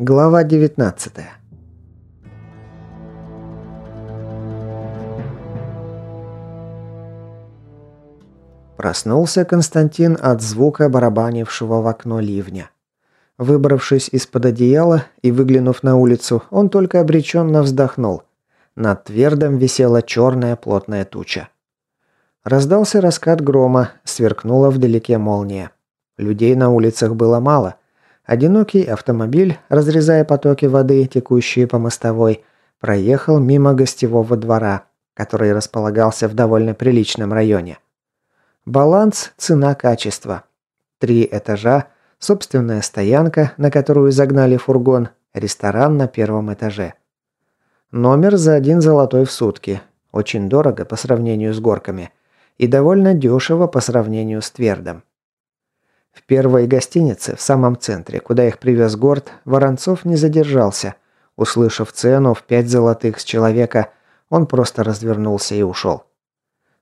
Глава 19 Проснулся Константин от звука барабанившего в окно ливня. Выбравшись из-под одеяла и выглянув на улицу, он только обреченно вздохнул. Над твердом висела черная плотная туча. Раздался раскат грома, сверкнула вдалеке молния. Людей на улицах было мало. Одинокий автомобиль, разрезая потоки воды, текущие по мостовой, проехал мимо гостевого двора, который располагался в довольно приличном районе. Баланс цена-качество. Три этажа, собственная стоянка, на которую загнали фургон, ресторан на первом этаже. Номер за один золотой в сутки. Очень дорого по сравнению с горками. И довольно дешево по сравнению с Твердом. В первой гостинице, в самом центре, куда их привез Горд, Воронцов не задержался. Услышав цену в пять золотых с человека, он просто развернулся и ушел.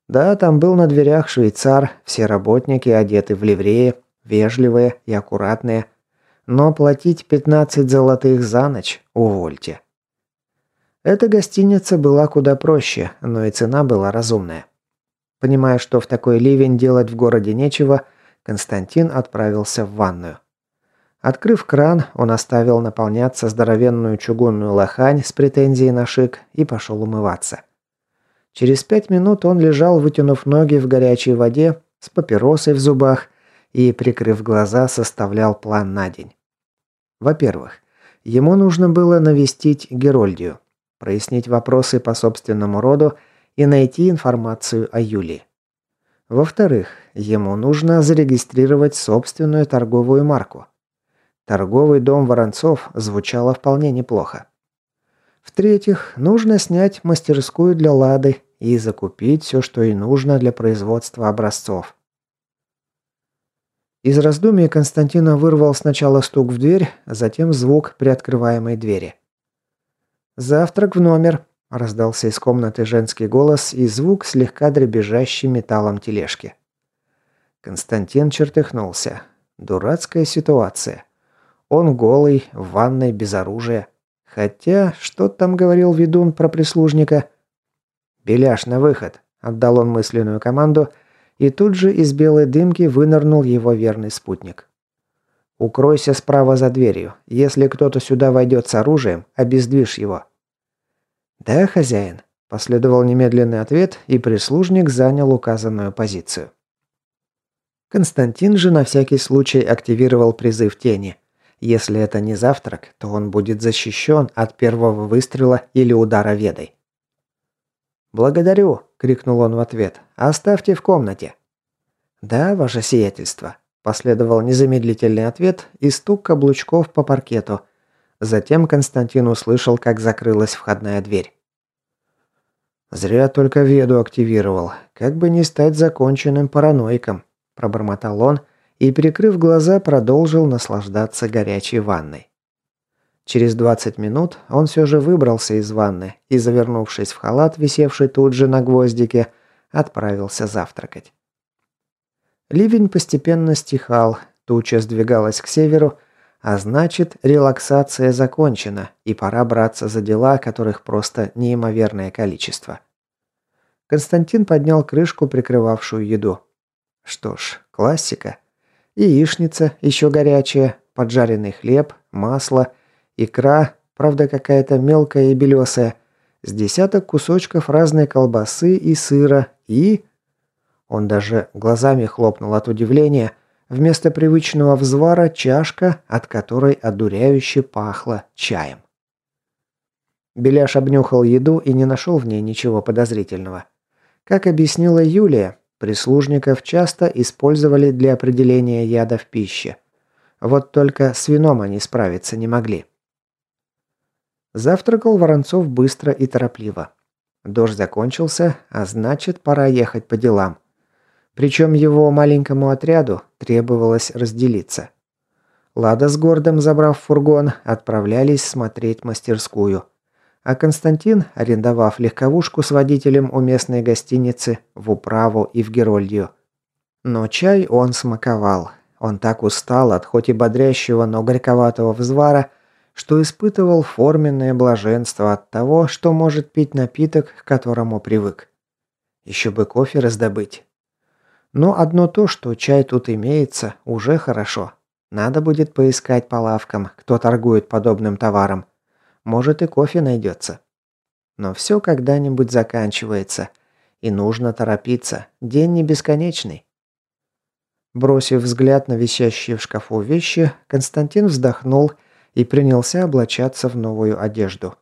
Да, там был на дверях швейцар, все работники одеты в ливреи, вежливые и аккуратные. Но платить 15 золотых за ночь увольте. Эта гостиница была куда проще, но и цена была разумная. Понимая, что в такой ливень делать в городе нечего, Константин отправился в ванную. Открыв кран, он оставил наполняться здоровенную чугунную лохань с претензией на шик и пошел умываться. Через пять минут он лежал, вытянув ноги в горячей воде, с папиросой в зубах и, прикрыв глаза, составлял план на день. Во-первых, ему нужно было навестить Герольдию, прояснить вопросы по собственному роду и найти информацию о Юлии. Во-вторых, ему нужно зарегистрировать собственную торговую марку. Торговый дом Воронцов звучало вполне неплохо. В-третьих, нужно снять мастерскую для Лады и закупить все, что и нужно для производства образцов. Из раздумий Константина вырвал сначала стук в дверь, затем звук приоткрываемой двери. «Завтрак в номер», – раздался из комнаты женский голос и звук, слегка дребезжащий металлом тележки. Константин чертыхнулся. Дурацкая ситуация. Он голый, в ванной, без оружия. Хотя, что там говорил ведун про прислужника? «Беляш, на выход!» – отдал он мысленную команду, и тут же из белой дымки вынырнул его верный спутник. «Укройся справа за дверью. Если кто-то сюда войдет с оружием, обездвижь его». «Да, хозяин», – последовал немедленный ответ, и прислужник занял указанную позицию. Константин же на всякий случай активировал призыв тени. Если это не завтрак, то он будет защищен от первого выстрела или удара ведой. «Благодарю!» – крикнул он в ответ. «Оставьте в комнате!» «Да, ваше сиятельство!» – последовал незамедлительный ответ и стук каблучков по паркету. Затем Константин услышал, как закрылась входная дверь. «Зря только веду активировал. Как бы не стать законченным параноиком», – пробормотал он – и, прикрыв глаза, продолжил наслаждаться горячей ванной. Через 20 минут он все же выбрался из ванны и, завернувшись в халат, висевший тут же на гвоздике, отправился завтракать. Ливень постепенно стихал, туча сдвигалась к северу, а значит, релаксация закончена, и пора браться за дела, которых просто неимоверное количество. Константин поднял крышку, прикрывавшую еду. Что ж, классика. Яичница, еще горячая, поджаренный хлеб, масло, икра, правда какая-то мелкая и белесая, с десяток кусочков разной колбасы и сыра и... Он даже глазами хлопнул от удивления. Вместо привычного взвара чашка, от которой одуряюще пахло чаем. Беляш обнюхал еду и не нашел в ней ничего подозрительного. Как объяснила Юлия, Прислужников часто использовали для определения яда в пище. Вот только с вином они справиться не могли. Завтракал Воронцов быстро и торопливо. Дождь закончился, а значит, пора ехать по делам. Причем его маленькому отряду требовалось разделиться. Лада с Гордом, забрав фургон, отправлялись смотреть мастерскую. А Константин, арендовав легковушку с водителем у местной гостиницы, в управу и в Герольдию. Но чай он смаковал. Он так устал от хоть и бодрящего, но горьковатого взвара, что испытывал форменное блаженство от того, что может пить напиток, к которому привык. Еще бы кофе раздобыть. Но одно то, что чай тут имеется, уже хорошо. Надо будет поискать по лавкам, кто торгует подобным товаром. Может и кофе найдется. Но все когда-нибудь заканчивается. И нужно торопиться. День не бесконечный. Бросив взгляд на висящие в шкафу вещи, Константин вздохнул и принялся облачаться в новую одежду.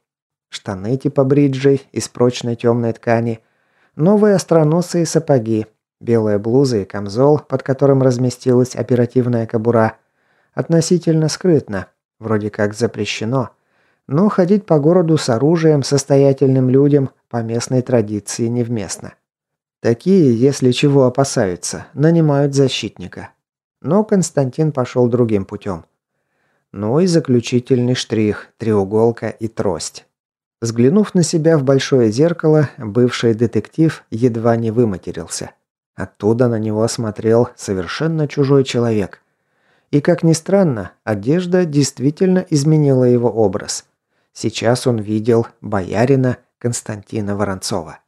Штаны типа бриджей из прочной темной ткани, новые остроносые сапоги, белая блуза и камзол, под которым разместилась оперативная кобура. Относительно скрытно, вроде как запрещено, но ходить по городу с оружием состоятельным людям по местной традиции невместно. Такие, если чего опасаются, нанимают защитника. Но Константин пошел другим путем. Ну и заключительный штрих – треуголка и трость. Взглянув на себя в большое зеркало, бывший детектив едва не выматерился. Оттуда на него смотрел совершенно чужой человек. И как ни странно, одежда действительно изменила его образ. Сейчас он видел боярина Константина Воронцова.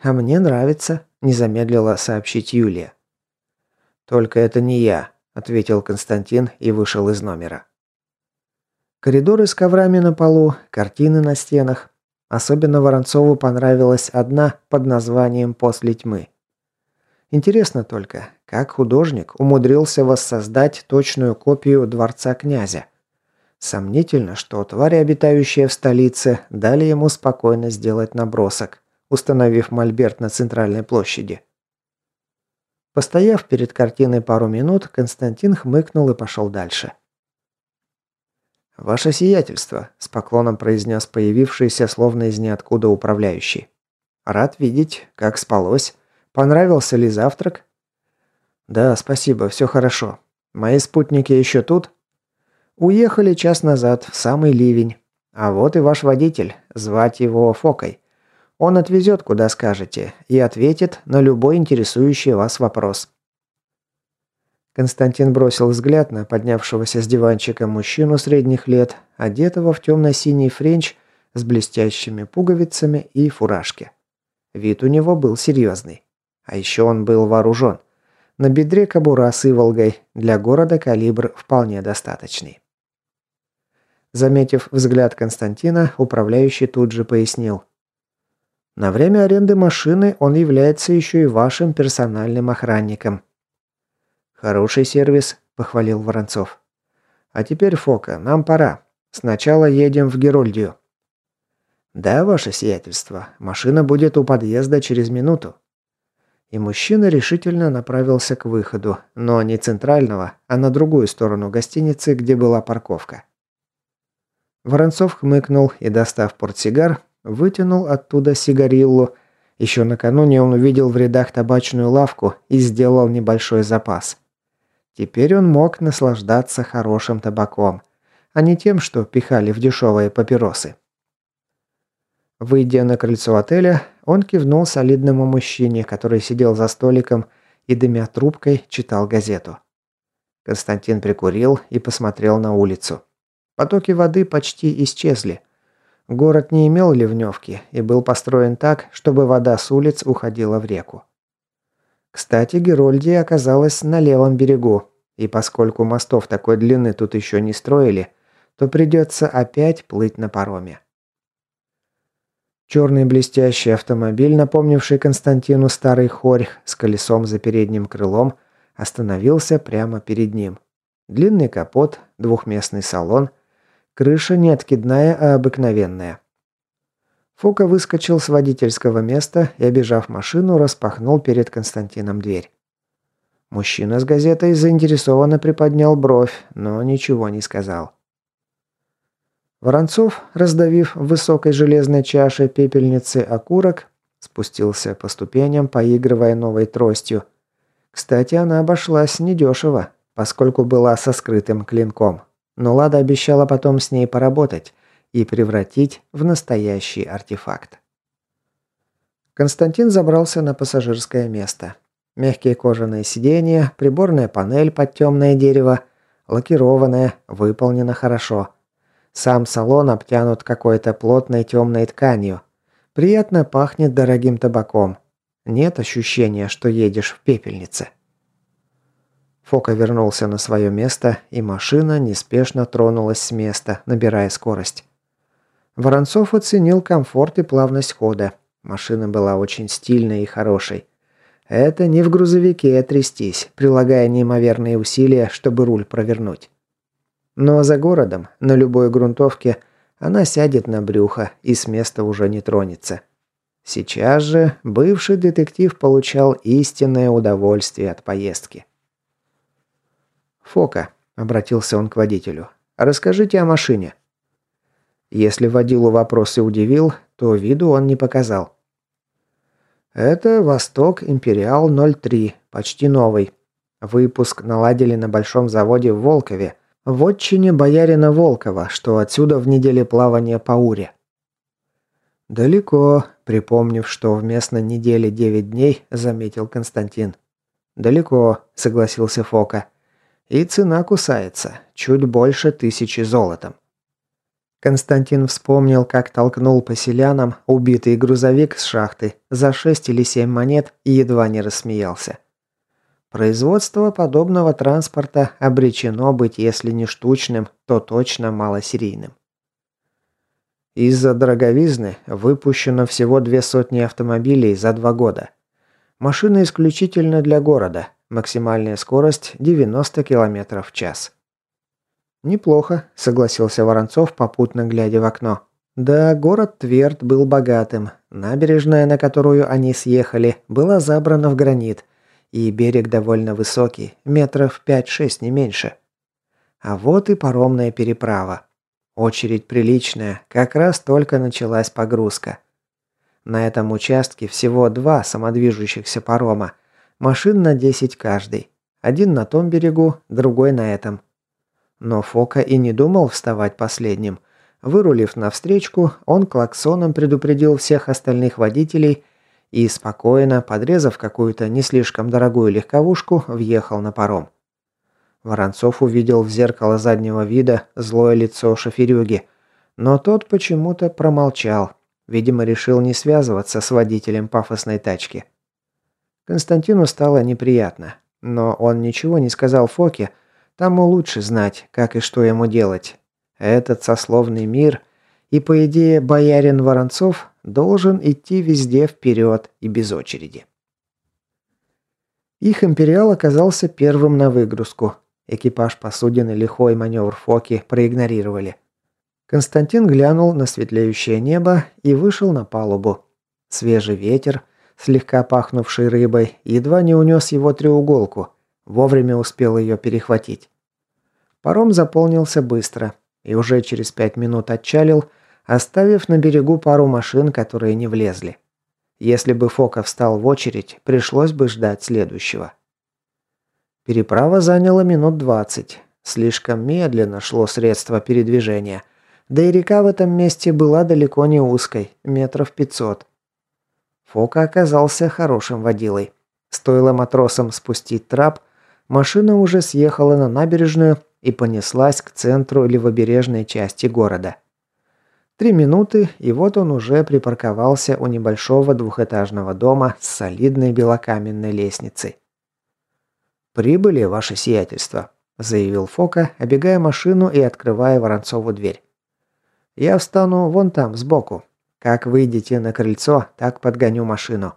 «А мне нравится», – не замедлила сообщить Юлия. «Только это не я», – ответил Константин и вышел из номера. Коридоры с коврами на полу, картины на стенах. Особенно Воронцову понравилась одна под названием «После тьмы». Интересно только, как художник умудрился воссоздать точную копию дворца князя. Сомнительно, что твари, обитающие в столице, дали ему спокойно сделать набросок установив мольберт на центральной площади. Постояв перед картиной пару минут, Константин хмыкнул и пошел дальше. «Ваше сиятельство», – с поклоном произнес появившийся словно из ниоткуда управляющий. «Рад видеть, как спалось. Понравился ли завтрак?» «Да, спасибо, все хорошо. Мои спутники еще тут?» «Уехали час назад, в самый ливень. А вот и ваш водитель. Звать его Фокой. Он отвезет, куда скажете, и ответит на любой интересующий вас вопрос. Константин бросил взгляд на поднявшегося с диванчика мужчину средних лет, одетого в темно-синий френч с блестящими пуговицами и фуражке. Вид у него был серьезный. А еще он был вооружен. На бедре кобура с иволгой, для города калибр вполне достаточный. Заметив взгляд Константина, управляющий тут же пояснил. На время аренды машины он является еще и вашим персональным охранником. Хороший сервис, похвалил Воронцов. А теперь, Фока, нам пора. Сначала едем в Герольдию. Да, ваше сиятельство. Машина будет у подъезда через минуту. И мужчина решительно направился к выходу, но не центрального, а на другую сторону гостиницы, где была парковка. Воронцов хмыкнул и, достав портсигар, Вытянул оттуда сигариллу. Еще накануне он увидел в рядах табачную лавку и сделал небольшой запас. Теперь он мог наслаждаться хорошим табаком, а не тем, что пихали в дешевые папиросы. Выйдя на крыльцо отеля, он кивнул солидному мужчине, который сидел за столиком и, дымя трубкой, читал газету. Константин прикурил и посмотрел на улицу. Потоки воды почти исчезли – Город не имел ливневки и был построен так, чтобы вода с улиц уходила в реку. Кстати, Герольдия оказалась на левом берегу, и поскольку мостов такой длины тут еще не строили, то придется опять плыть на пароме. Черный блестящий автомобиль, напомнивший Константину старый хорь с колесом за передним крылом, остановился прямо перед ним. Длинный капот, двухместный салон – Крыша не откидная, а обыкновенная. Фока выскочил с водительского места и, обежав машину, распахнул перед Константином дверь. Мужчина с газетой заинтересованно приподнял бровь, но ничего не сказал. Воронцов, раздавив в высокой железной чаше пепельницы окурок, спустился по ступеням, поигрывая новой тростью. Кстати, она обошлась недешево, поскольку была со скрытым клинком. Но Лада обещала потом с ней поработать, и превратить в настоящий артефакт. Константин забрался на пассажирское место. Мягкие кожаные сиденья, приборная панель под темное дерево, лакированная, выполнена хорошо. Сам салон обтянут какой-то плотной темной тканью. Приятно пахнет дорогим табаком. Нет ощущения, что едешь в пепельнице. Фока вернулся на свое место, и машина неспешно тронулась с места, набирая скорость. Воронцов оценил комфорт и плавность хода. Машина была очень стильной и хорошей. Это не в грузовике трястись, прилагая неимоверные усилия, чтобы руль провернуть. Но за городом, на любой грунтовке, она сядет на брюхо и с места уже не тронется. Сейчас же бывший детектив получал истинное удовольствие от поездки. «Фока», — обратился он к водителю, — «расскажите о машине». Если водилу вопрос и удивил, то виду он не показал. Это «Восток Империал 03», почти новый. Выпуск наладили на большом заводе в Волкове, в отчине боярина Волкова, что отсюда в неделе плавания по Уре. «Далеко», припомнив, что вместо недели девять дней, заметил Константин. «Далеко», — согласился Фока. «И цена кусается, чуть больше тысячи золотом». Константин вспомнил, как толкнул по селянам убитый грузовик с шахты за шесть или семь монет и едва не рассмеялся. Производство подобного транспорта обречено быть, если не штучным, то точно малосерийным. Из-за дороговизны выпущено всего две сотни автомобилей за два года. Машина исключительно для города, максимальная скорость 90 км в час. «Неплохо», – согласился Воронцов, попутно глядя в окно. Да, город Тверд был богатым. Набережная, на которую они съехали, была забрана в гранит. И берег довольно высокий, метров 5-6 не меньше. А вот и паромная переправа. Очередь приличная, как раз только началась погрузка. На этом участке всего два самодвижущихся парома. Машин на 10 каждый. Один на том берегу, другой на этом. Но Фока и не думал вставать последним. Вырулив навстречку, он клаксоном предупредил всех остальных водителей и спокойно, подрезав какую-то не слишком дорогую легковушку, въехал на паром. Воронцов увидел в зеркало заднего вида злое лицо шоферюги, но тот почему-то промолчал, видимо, решил не связываться с водителем пафосной тачки. Константину стало неприятно, но он ничего не сказал Фоке, Тому лучше знать, как и что ему делать. Этот сословный мир и, по идее, боярин Воронцов должен идти везде вперед и без очереди. Их империал оказался первым на выгрузку. Экипаж посудины лихой маневр Фоки проигнорировали. Константин глянул на светлеющее небо и вышел на палубу. Свежий ветер, слегка пахнувший рыбой, едва не унес его треуголку – Вовремя успел ее перехватить. Паром заполнился быстро и уже через пять минут отчалил, оставив на берегу пару машин, которые не влезли. Если бы Фока встал в очередь, пришлось бы ждать следующего. Переправа заняла минут двадцать. Слишком медленно шло средство передвижения. Да и река в этом месте была далеко не узкой, метров пятьсот. Фока оказался хорошим водилой. Стоило матросам спустить трап – Машина уже съехала на набережную и понеслась к центру левобережной части города. Три минуты, и вот он уже припарковался у небольшого двухэтажного дома с солидной белокаменной лестницей. «Прибыли, ваше сиятельство», – заявил Фока, обегая машину и открывая Воронцову дверь. «Я встану вон там, сбоку. Как выйдете на крыльцо, так подгоню машину».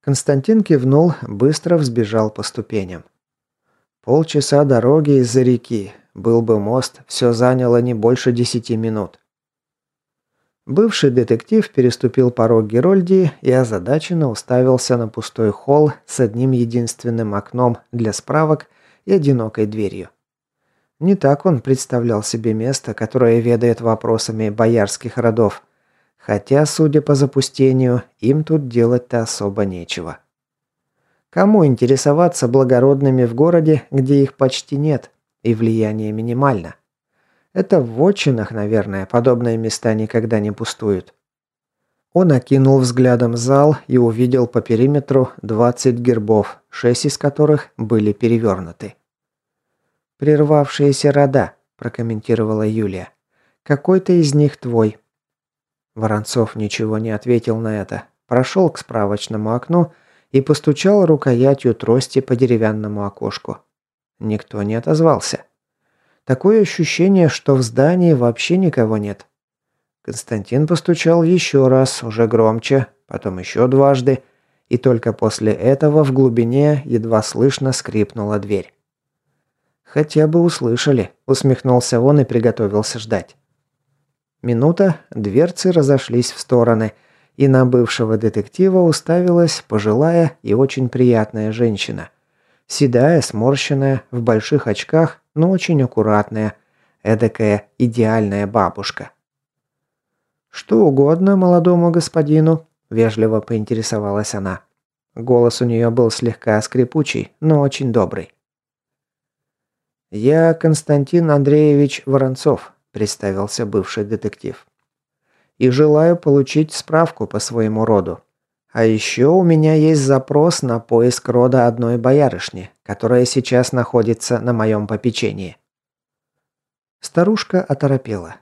Константин кивнул, быстро взбежал по ступеням. Полчаса дороги из-за реки. Был бы мост, все заняло не больше десяти минут. Бывший детектив переступил порог Герольдии и озадаченно уставился на пустой холл с одним единственным окном для справок и одинокой дверью. Не так он представлял себе место, которое ведает вопросами боярских родов. Хотя, судя по запустению, им тут делать-то особо нечего. Кому интересоваться благородными в городе, где их почти нет, и влияние минимально? Это в вотчинах, наверное, подобные места никогда не пустуют. Он окинул взглядом зал и увидел по периметру 20 гербов, 6 из которых были перевернуты. «Прервавшиеся рода», – прокомментировала Юлия. «Какой-то из них твой». Воронцов ничего не ответил на это, прошел к справочному окну и постучал рукоятью трости по деревянному окошку. Никто не отозвался. Такое ощущение, что в здании вообще никого нет. Константин постучал еще раз, уже громче, потом еще дважды, и только после этого в глубине едва слышно скрипнула дверь. «Хотя бы услышали», – усмехнулся он и приготовился ждать. Минута, дверцы разошлись в стороны, и на бывшего детектива уставилась пожилая и очень приятная женщина. Седая, сморщенная, в больших очках, но очень аккуратная. Эдакая идеальная бабушка. «Что угодно молодому господину», – вежливо поинтересовалась она. Голос у нее был слегка скрипучий, но очень добрый. «Я Константин Андреевич Воронцов», – представился бывший детектив. «И желаю получить справку по своему роду. А еще у меня есть запрос на поиск рода одной боярышни, которая сейчас находится на моем попечении». Старушка оторопела.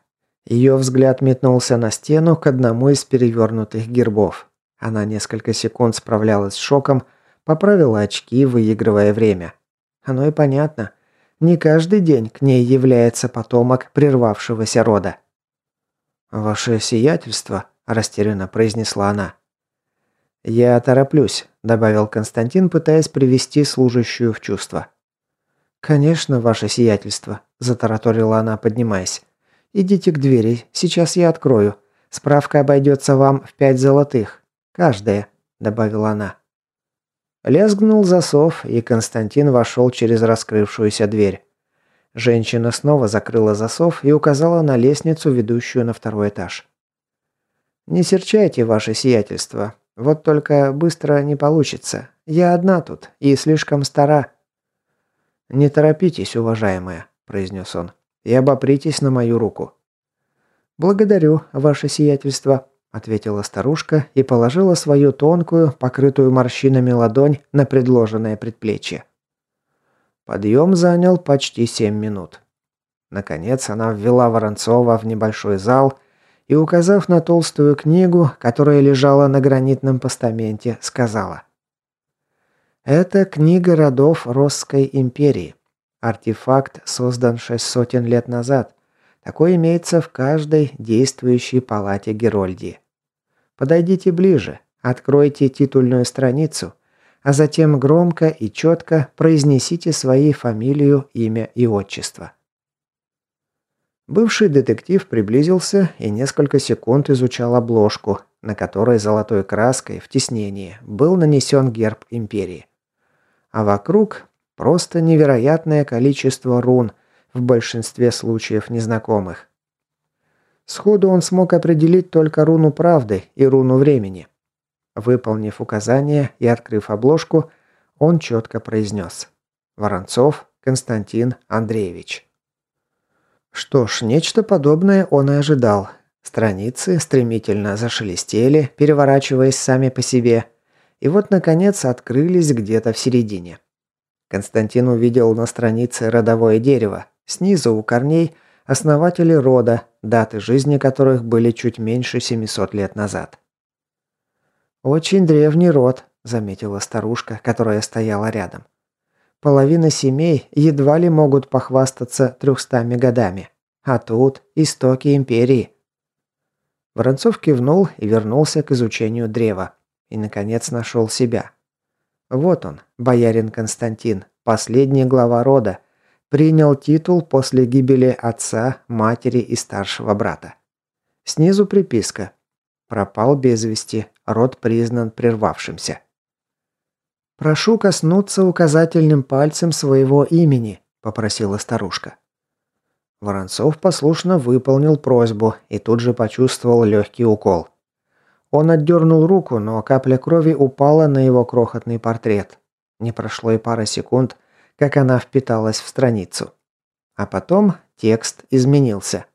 Ее взгляд метнулся на стену к одному из перевернутых гербов. Она несколько секунд справлялась с шоком, поправила очки, выигрывая время. Оно и понятно. Не каждый день к ней является потомок прервавшегося рода. «Ваше сиятельство», – растерянно произнесла она. «Я тороплюсь», – добавил Константин, пытаясь привести служащую в чувство. «Конечно, ваше сиятельство», – затараторила она, поднимаясь. «Идите к двери, сейчас я открою. Справка обойдется вам в пять золотых. Каждая», – добавила она. Лязгнул засов, и Константин вошел через раскрывшуюся дверь. Женщина снова закрыла засов и указала на лестницу, ведущую на второй этаж. «Не серчайте, ваше сиятельство. Вот только быстро не получится. Я одна тут и слишком стара». «Не торопитесь, уважаемая», – произнес он, – «и обопритесь на мою руку». «Благодарю, ваше сиятельство», – ответила старушка и положила свою тонкую, покрытую морщинами ладонь на предложенное предплечье. Подъем занял почти семь минут. Наконец она ввела Воронцова в небольшой зал и, указав на толстую книгу, которая лежала на гранитном постаменте, сказала. «Это книга родов Росской империи. Артефакт создан шесть сотен лет назад. Такой имеется в каждой действующей палате Герольдии. Подойдите ближе, откройте титульную страницу, а затем громко и четко произнесите свои фамилию, имя и отчество. Бывший детектив приблизился и несколько секунд изучал обложку, на которой золотой краской в тиснении был нанесен герб империи. А вокруг просто невероятное количество рун, в большинстве случаев незнакомых. Сходу он смог определить только руну правды и руну времени. Выполнив указание и открыв обложку, он четко произнес «Воронцов Константин Андреевич». Что ж, нечто подобное он и ожидал. Страницы стремительно зашелестели, переворачиваясь сами по себе, и вот, наконец, открылись где-то в середине. Константин увидел на странице родовое дерево, снизу у корней основатели рода, даты жизни которых были чуть меньше 700 лет назад. «Очень древний род», – заметила старушка, которая стояла рядом. Половина семей едва ли могут похвастаться трехстами годами. А тут истоки империи. Воронцов кивнул и вернулся к изучению древа. И, наконец, нашел себя. Вот он, боярин Константин, последний глава рода. Принял титул после гибели отца, матери и старшего брата. Снизу приписка. Пропал без вести, род признан прервавшимся. «Прошу коснуться указательным пальцем своего имени», – попросила старушка. Воронцов послушно выполнил просьбу и тут же почувствовал легкий укол. Он отдернул руку, но капля крови упала на его крохотный портрет. Не прошло и пара секунд, как она впиталась в страницу. А потом Текст изменился.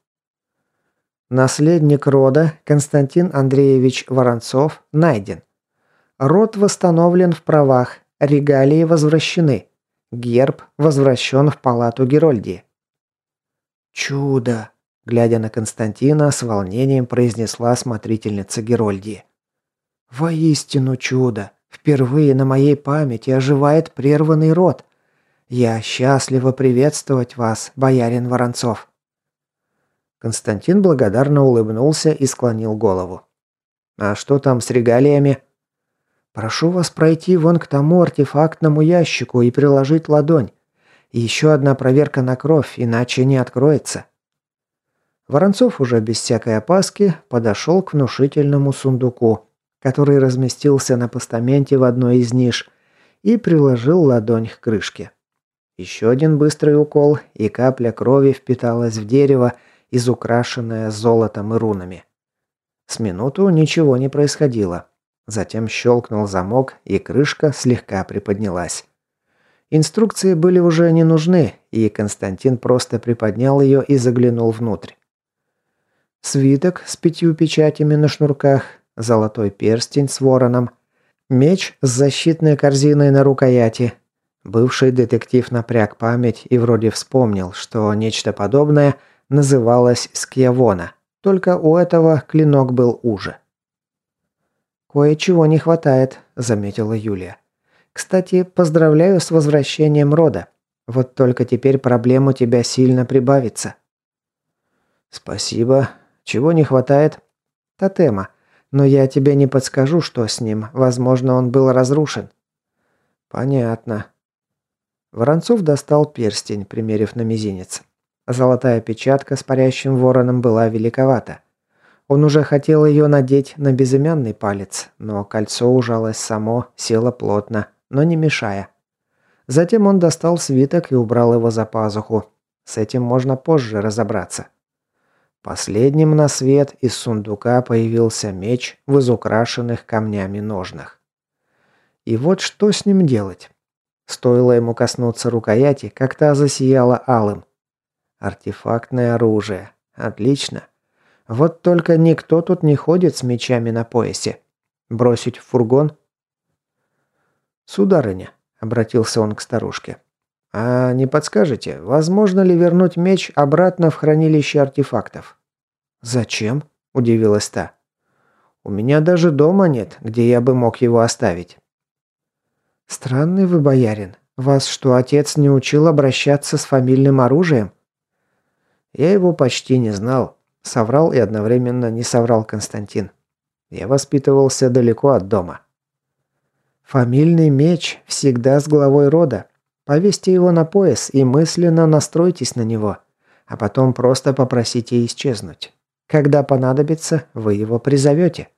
Наследник рода Константин Андреевич Воронцов найден. Род восстановлен в правах, регалии возвращены. Герб возвращен в палату Герольдии. «Чудо!» – глядя на Константина, с волнением произнесла смотрительница Герольдии. «Воистину чудо! Впервые на моей памяти оживает прерванный род. Я счастлива приветствовать вас, боярин Воронцов». Константин благодарно улыбнулся и склонил голову. «А что там с регалиями?» «Прошу вас пройти вон к тому артефактному ящику и приложить ладонь. Еще одна проверка на кровь, иначе не откроется». Воронцов уже без всякой опаски подошел к внушительному сундуку, который разместился на постаменте в одной из ниш, и приложил ладонь к крышке. Еще один быстрый укол, и капля крови впиталась в дерево, изукрашенное золотом и рунами. С минуту ничего не происходило. Затем щелкнул замок, и крышка слегка приподнялась. Инструкции были уже не нужны, и Константин просто приподнял ее и заглянул внутрь. Свиток с пятью печатями на шнурках, золотой перстень с вороном, меч с защитной корзиной на рукояти. Бывший детектив напряг память и вроде вспомнил, что нечто подобное – называлась Скьявона, только у этого клинок был уже. «Кое-чего не хватает», – заметила Юлия. «Кстати, поздравляю с возвращением рода. Вот только теперь проблем у тебя сильно прибавится». «Спасибо. Чего не хватает?» «Тотема. Но я тебе не подскажу, что с ним. Возможно, он был разрушен». «Понятно». Воронцов достал перстень, примерив на мизинец. Золотая печатка с парящим вороном была великовата. Он уже хотел ее надеть на безымянный палец, но кольцо ужалось само, село плотно, но не мешая. Затем он достал свиток и убрал его за пазуху. С этим можно позже разобраться. Последним на свет из сундука появился меч в изукрашенных камнями ножнах. И вот что с ним делать? Стоило ему коснуться рукояти, как та засияла алым. Артефактное оружие. Отлично. Вот только никто тут не ходит с мечами на поясе. Бросить в фургон? «Сударыня», — обратился он к старушке, — «а не подскажете, возможно ли вернуть меч обратно в хранилище артефактов?» «Зачем?» – удивилась та. «У меня даже дома нет, где я бы мог его оставить». «Странный вы, боярин. Вас что, отец не учил обращаться с фамильным оружием?» Я его почти не знал. Соврал и одновременно не соврал Константин. Я воспитывался далеко от дома. Фамильный меч всегда с главой рода. Повесьте его на пояс и мысленно настройтесь на него, а потом просто попросите исчезнуть. Когда понадобится, вы его призовете.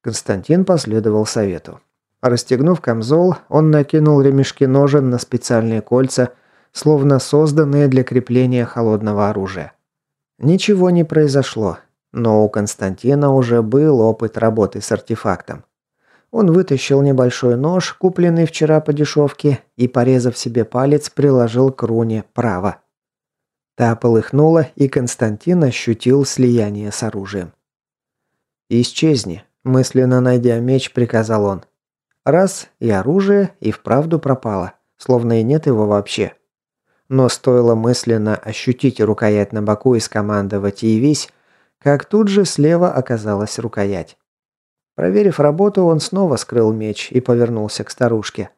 Константин последовал совету. Расстегнув камзол, он накинул ремешки ножен на специальные кольца – словно созданные для крепления холодного оружия. Ничего не произошло, но у Константина уже был опыт работы с артефактом. Он вытащил небольшой нож, купленный вчера по дешевке, и, порезав себе палец, приложил к руне право. Та полыхнула, и Константин ощутил слияние с оружием. «Исчезни», – мысленно найдя меч, приказал он. Раз, и оружие и вправду пропало, словно и нет его вообще. Но стоило мысленно ощутить рукоять на боку и скомандовать «Явись», как тут же слева оказалась рукоять. Проверив работу, он снова скрыл меч и повернулся к старушке.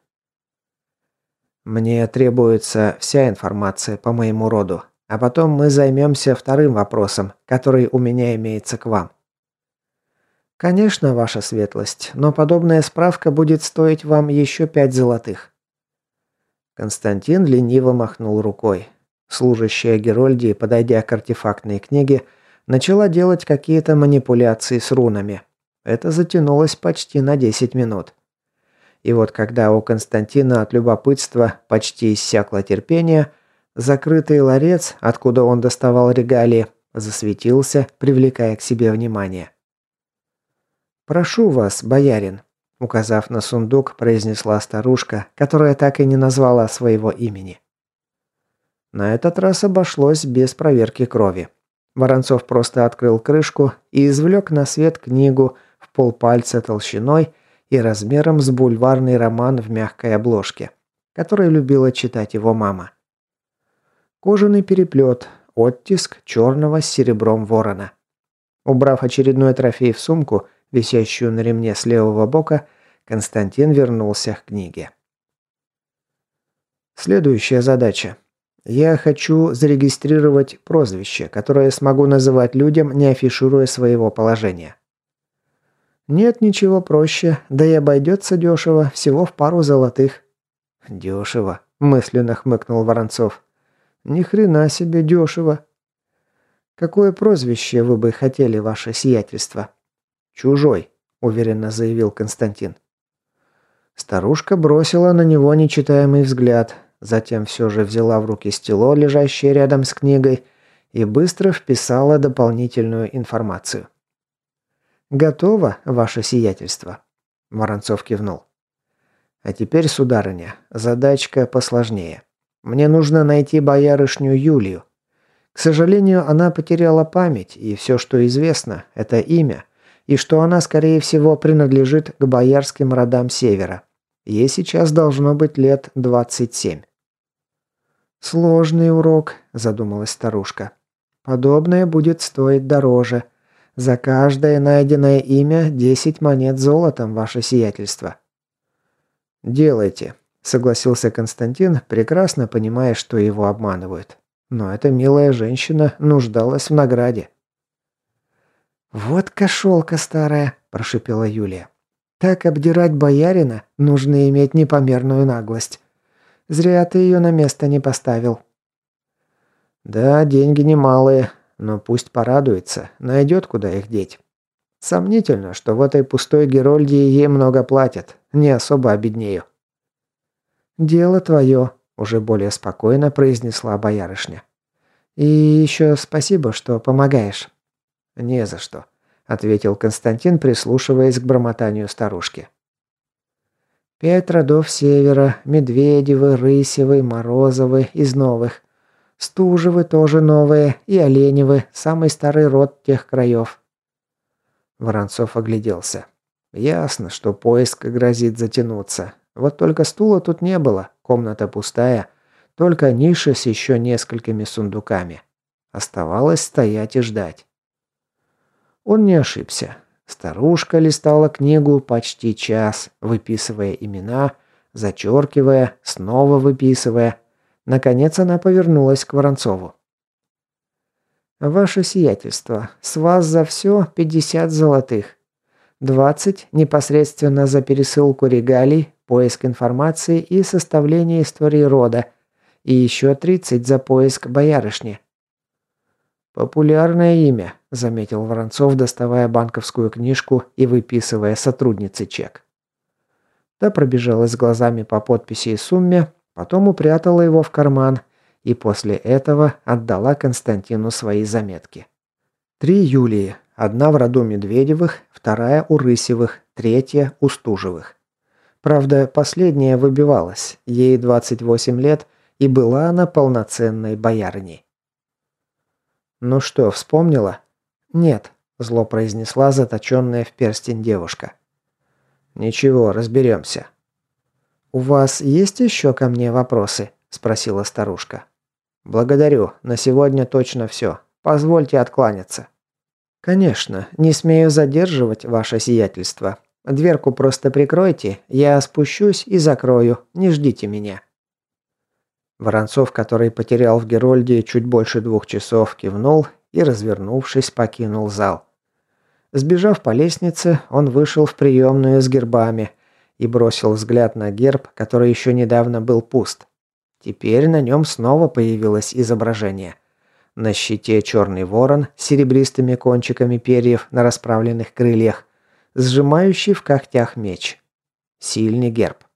«Мне требуется вся информация по моему роду, а потом мы займемся вторым вопросом, который у меня имеется к вам». «Конечно, ваша светлость, но подобная справка будет стоить вам еще пять золотых». Константин лениво махнул рукой. Служащая Герольдии, подойдя к артефактной книге, начала делать какие-то манипуляции с рунами. Это затянулось почти на 10 минут. И вот когда у Константина от любопытства почти иссякло терпение, закрытый ларец, откуда он доставал регалии, засветился, привлекая к себе внимание. «Прошу вас, боярин», Указав на сундук, произнесла старушка, которая так и не назвала своего имени. На этот раз обошлось без проверки крови. Воронцов просто открыл крышку и извлек на свет книгу в полпальца толщиной и размером с бульварный роман в мягкой обложке, который любила читать его мама. Кожаный переплет, оттиск черного с серебром ворона. Убрав очередной трофей в сумку, висящую на ремне с левого бока, Константин вернулся к книге. Следующая задача. Я хочу зарегистрировать прозвище, которое смогу называть людям, не афишируя своего положения. Нет ничего проще, да и обойдется дешево, всего в пару золотых. Дешево, мысленно хмыкнул Воронцов. Ни хрена себе дешево. Какое прозвище вы бы хотели, ваше сиятельство? Чужой, уверенно заявил Константин. Старушка бросила на него нечитаемый взгляд, затем все же взяла в руки стело, лежащее рядом с книгой, и быстро вписала дополнительную информацию. «Готово, ваше сиятельство?» Воронцов кивнул. «А теперь, сударыня, задачка посложнее. Мне нужно найти боярышню Юлию. К сожалению, она потеряла память, и все, что известно, это имя, и что она, скорее всего, принадлежит к боярским родам Севера. Ей сейчас должно быть лет 27. «Сложный урок», – задумалась старушка. «Подобное будет стоить дороже. За каждое найденное имя 10 монет золотом, ваше сиятельство». «Делайте», – согласился Константин, прекрасно понимая, что его обманывают. Но эта милая женщина нуждалась в награде. «Вот кошелка старая», – прошипела Юлия. «Так обдирать боярина нужно иметь непомерную наглость. Зря ты ее на место не поставил». «Да, деньги немалые, но пусть порадуется, найдет, куда их деть. Сомнительно, что в этой пустой Герольдии ей много платят, не особо обеднею». «Дело твое», – уже более спокойно произнесла боярышня. «И еще спасибо, что помогаешь». «Не за что», – ответил Константин, прислушиваясь к бормотанию старушки. Пять родов севера, Медведевы, Рысевы, Морозовы из новых. Стужевы тоже новые и Оленевы, самый старый род тех краев. Воронцов огляделся. Ясно, что поиск грозит затянуться. Вот только стула тут не было, комната пустая, только ниша с еще несколькими сундуками. Оставалось стоять и ждать. Он не ошибся. Старушка листала книгу почти час, выписывая имена, зачеркивая, снова выписывая. Наконец она повернулась к Воронцову. «Ваше сиятельство, с вас за все 50 золотых. 20 непосредственно за пересылку регалий, поиск информации и составление истории рода, и еще 30 за поиск боярышни. «Популярное имя», – заметил Воронцов, доставая банковскую книжку и выписывая сотруднице чек. Та пробежалась глазами по подписи и сумме, потом упрятала его в карман и после этого отдала Константину свои заметки. Три Юлии. Одна в роду Медведевых, вторая у Рысевых, третья у Стужевых. Правда, последняя выбивалась, ей 28 лет, и была она полноценной боярней. «Ну что, вспомнила?» «Нет», – зло произнесла заточенная в перстень девушка. «Ничего, разберемся». «У вас есть еще ко мне вопросы?» – спросила старушка. «Благодарю. На сегодня точно все. Позвольте откланяться». «Конечно. Не смею задерживать ваше сиятельство. Дверку просто прикройте, я спущусь и закрою. Не ждите меня». Воронцов, который потерял в Герольде чуть больше двух часов, кивнул и, развернувшись, покинул зал. Сбежав по лестнице, он вышел в приемную с гербами и бросил взгляд на герб, который еще недавно был пуст. Теперь на нем снова появилось изображение. На щите черный ворон с серебристыми кончиками перьев на расправленных крыльях, сжимающий в когтях меч. Сильный герб.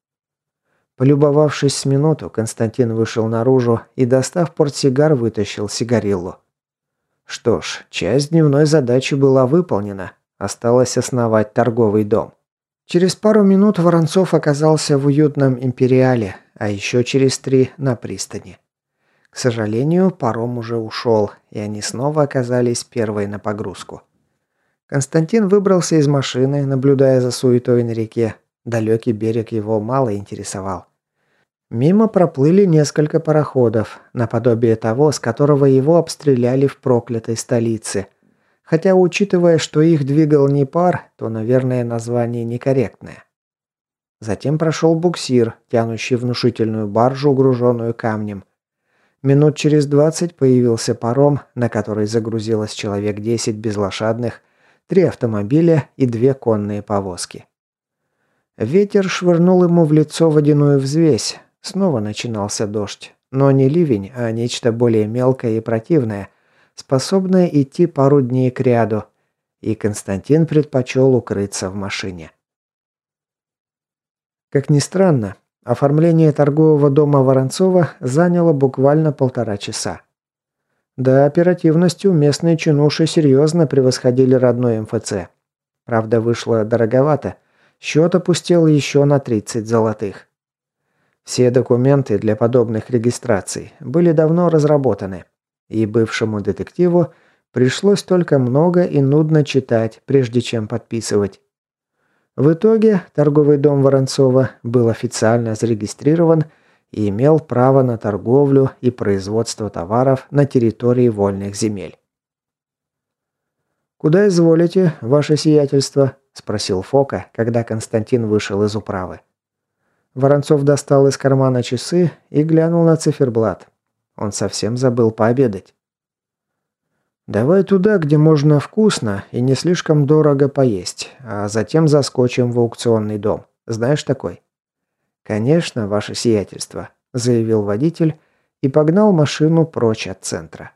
Полюбовавшись с минуту, Константин вышел наружу и, достав портсигар, вытащил сигариллу. Что ж, часть дневной задачи была выполнена. Осталось основать торговый дом. Через пару минут Воронцов оказался в уютном империале, а еще через три на пристани. К сожалению, паром уже ушел, и они снова оказались первой на погрузку. Константин выбрался из машины, наблюдая за суетой на реке. Далекий берег его мало интересовал. Мимо проплыли несколько пароходов, наподобие того, с которого его обстреляли в проклятой столице. Хотя, учитывая, что их двигал не пар, то, наверное, название некорректное. Затем прошел буксир, тянущий внушительную баржу, груженную камнем. Минут через двадцать появился паром, на который загрузилось человек десять безлошадных, три автомобиля и две конные повозки. Ветер швырнул ему в лицо водяную взвесь, Снова начинался дождь. Но не ливень, а нечто более мелкое и противное, способное идти пару дней к ряду. И Константин предпочел укрыться в машине. Как ни странно, оформление торгового дома Воронцова заняло буквально полтора часа. Да, оперативностью местные чинуши серьезно превосходили родной МФЦ. Правда, вышло дороговато. Счет опустел еще на 30 золотых. Все документы для подобных регистраций были давно разработаны, и бывшему детективу пришлось только много и нудно читать, прежде чем подписывать. В итоге торговый дом Воронцова был официально зарегистрирован и имел право на торговлю и производство товаров на территории вольных земель. «Куда изволите, ваше сиятельство?» – спросил Фока, когда Константин вышел из управы. Воронцов достал из кармана часы и глянул на циферблат. Он совсем забыл пообедать. «Давай туда, где можно вкусно и не слишком дорого поесть, а затем заскочим в аукционный дом. Знаешь такой?» «Конечно, ваше сиятельство», – заявил водитель и погнал машину прочь от центра.